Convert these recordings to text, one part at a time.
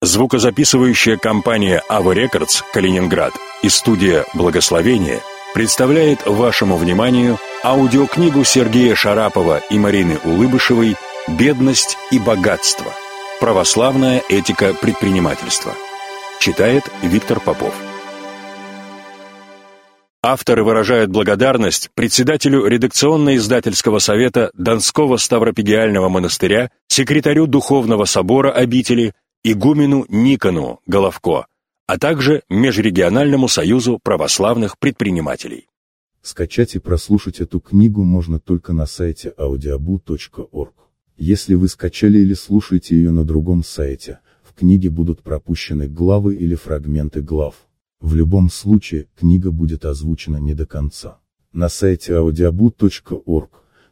Звукозаписывающая компания «Ава Рекордс» Калининград и студия «Благословение» представляет вашему вниманию аудиокнигу Сергея Шарапова и Марины Улыбышевой «Бедность и богатство. Православная этика предпринимательства». Читает Виктор Попов. Авторы выражают благодарность председателю редакционно-издательского совета Донского Ставропигиального монастыря, секретарю Духовного собора обители, игумену Никону Головко, а также Межрегиональному союзу православных предпринимателей. Скачать и прослушать эту книгу можно только на сайте audiobu.org. Если вы скачали или слушаете ее на другом сайте, в книге будут пропущены главы или фрагменты глав. В любом случае, книга будет озвучена не до конца. На сайте audiobook.org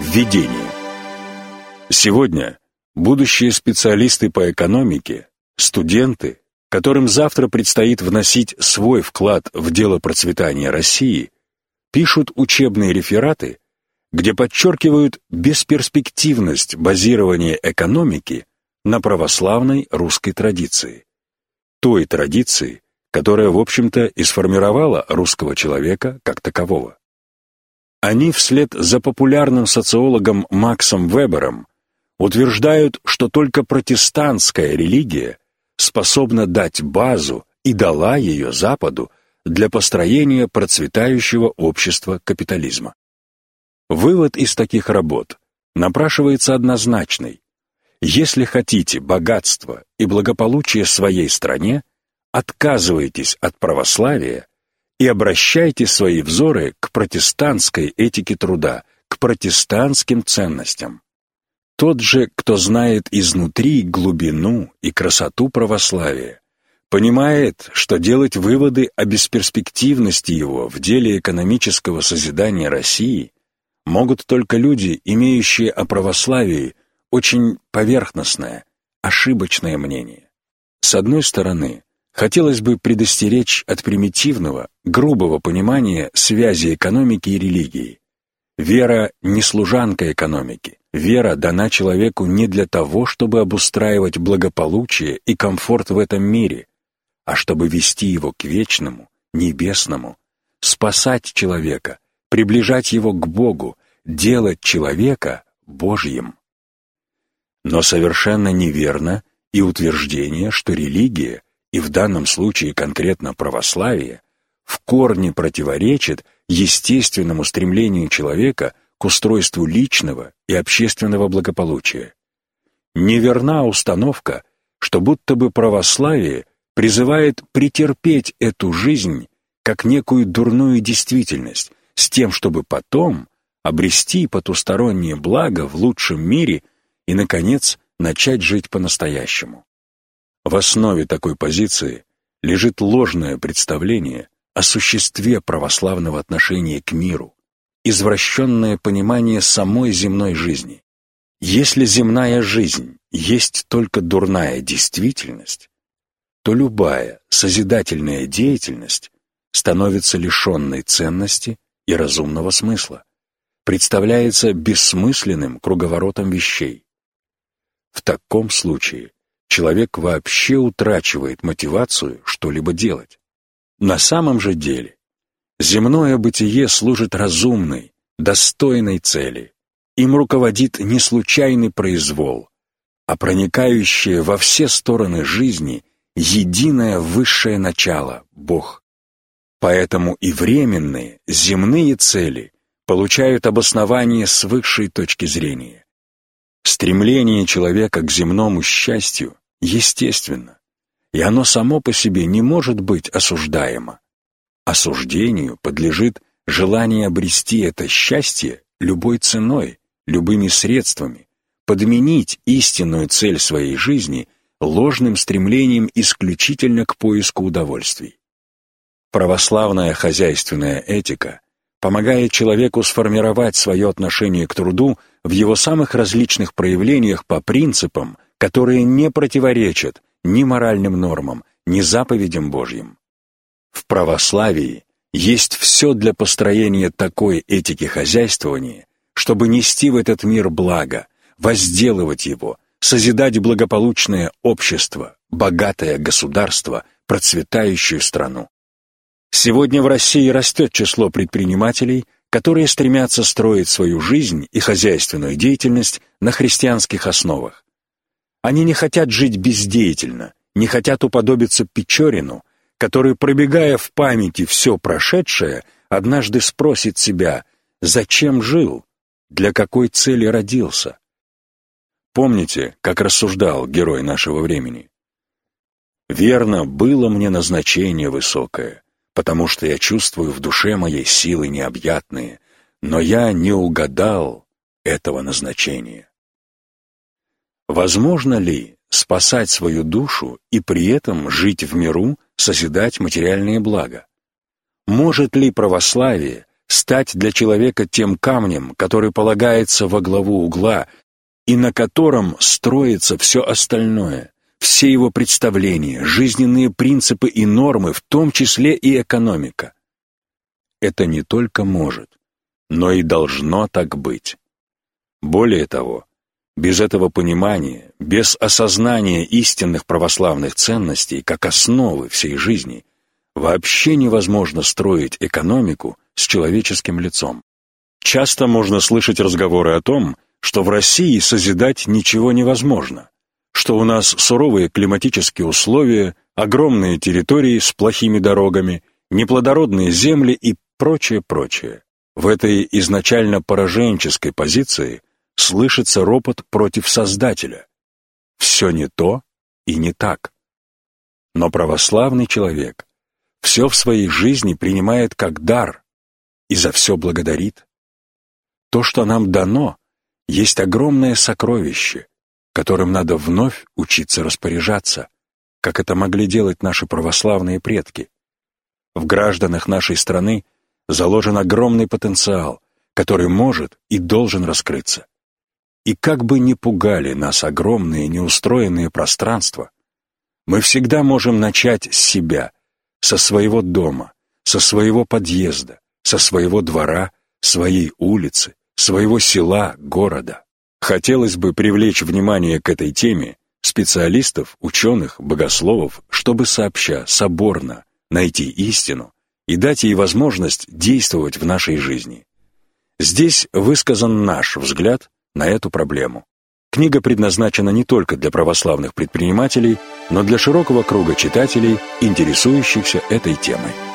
Введение. Сегодня будущие специалисты по экономике, студенты, которым завтра предстоит вносить свой вклад в дело процветания России, пишут учебные рефераты, где подчеркивают бесперспективность базирования экономики на православной русской традиции. Той традиции, которая, в общем-то, и сформировала русского человека как такового. Они вслед за популярным социологом Максом Вебером утверждают, что только протестантская религия способна дать базу и дала ее Западу для построения процветающего общества капитализма. Вывод из таких работ напрашивается однозначный. Если хотите богатства и благополучия своей стране, отказывайтесь от православия и обращайте свои взоры к протестантской этике труда, к протестантским ценностям. Тот же, кто знает изнутри глубину и красоту православия, понимает, что делать выводы о бесперспективности его в деле экономического созидания России могут только люди, имеющие о православии очень поверхностное, ошибочное мнение. С одной стороны, Хотелось бы предостеречь от примитивного, грубого понимания связи экономики и религии. Вера не служанка экономики. Вера дана человеку не для того, чтобы обустраивать благополучие и комфорт в этом мире, а чтобы вести его к вечному, небесному, спасать человека, приближать его к Богу, делать человека Божьим. Но совершенно неверно и утверждение, что религия — и в данном случае конкретно православие, в корне противоречит естественному стремлению человека к устройству личного и общественного благополучия. Неверна установка, что будто бы православие призывает претерпеть эту жизнь как некую дурную действительность, с тем, чтобы потом обрести потустороннее благо в лучшем мире и, наконец, начать жить по-настоящему. В основе такой позиции лежит ложное представление о существе православного отношения к миру, извращенное понимание самой земной жизни. Если земная жизнь есть только дурная действительность, то любая созидательная деятельность становится лишенной ценности и разумного смысла, представляется бессмысленным круговоротом вещей. В таком случае человек вообще утрачивает мотивацию что-либо делать. На самом же деле, земное бытие служит разумной, достойной цели. Им руководит не случайный произвол, а проникающее во все стороны жизни единое высшее начало — Бог. Поэтому и временные, земные цели получают обоснование с высшей точки зрения. Стремление человека к земному счастью естественно, и оно само по себе не может быть осуждаемо. Осуждению подлежит желание обрести это счастье любой ценой, любыми средствами, подменить истинную цель своей жизни ложным стремлением исключительно к поиску удовольствий. Православная хозяйственная этика помогает человеку сформировать свое отношение к труду в его самых различных проявлениях по принципам, которые не противоречат ни моральным нормам, ни заповедям Божьим. В православии есть все для построения такой этики хозяйствования, чтобы нести в этот мир благо, возделывать его, созидать благополучное общество, богатое государство, процветающую страну. Сегодня в России растет число предпринимателей, которые стремятся строить свою жизнь и хозяйственную деятельность на христианских основах. Они не хотят жить бездеятельно, не хотят уподобиться Печорину, который, пробегая в памяти все прошедшее, однажды спросит себя, зачем жил, для какой цели родился. Помните, как рассуждал герой нашего времени? «Верно, было мне назначение высокое, потому что я чувствую в душе моей силы необъятные, но я не угадал этого назначения». Возможно ли спасать свою душу и при этом жить в миру, созидать материальные блага? Может ли православие стать для человека тем камнем, который полагается во главу угла и на котором строится все остальное, все его представления, жизненные принципы и нормы, в том числе и экономика? Это не только может, но и должно так быть. Более того, без этого понимания, без осознания истинных православных ценностей как основы всей жизни, вообще невозможно строить экономику с человеческим лицом. Часто можно слышать разговоры о том, что в России созидать ничего невозможно, что у нас суровые климатические условия, огромные территории с плохими дорогами, неплодородные земли и прочее, прочее. В этой изначально пораженческой позиции слышится ропот против Создателя. Все не то и не так. Но православный человек все в своей жизни принимает как дар и за все благодарит. То, что нам дано, есть огромное сокровище, которым надо вновь учиться распоряжаться, как это могли делать наши православные предки. В гражданах нашей страны заложен огромный потенциал, который может и должен раскрыться. И как бы ни пугали нас огромные неустроенные пространства, мы всегда можем начать с себя, со своего дома, со своего подъезда, со своего двора, своей улицы, своего села, города. Хотелось бы привлечь внимание к этой теме специалистов, ученых, богословов, чтобы сообща, соборно найти истину и дать ей возможность действовать в нашей жизни. Здесь высказан наш взгляд на эту проблему. Книга предназначена не только для православных предпринимателей, но для широкого круга читателей, интересующихся этой темой.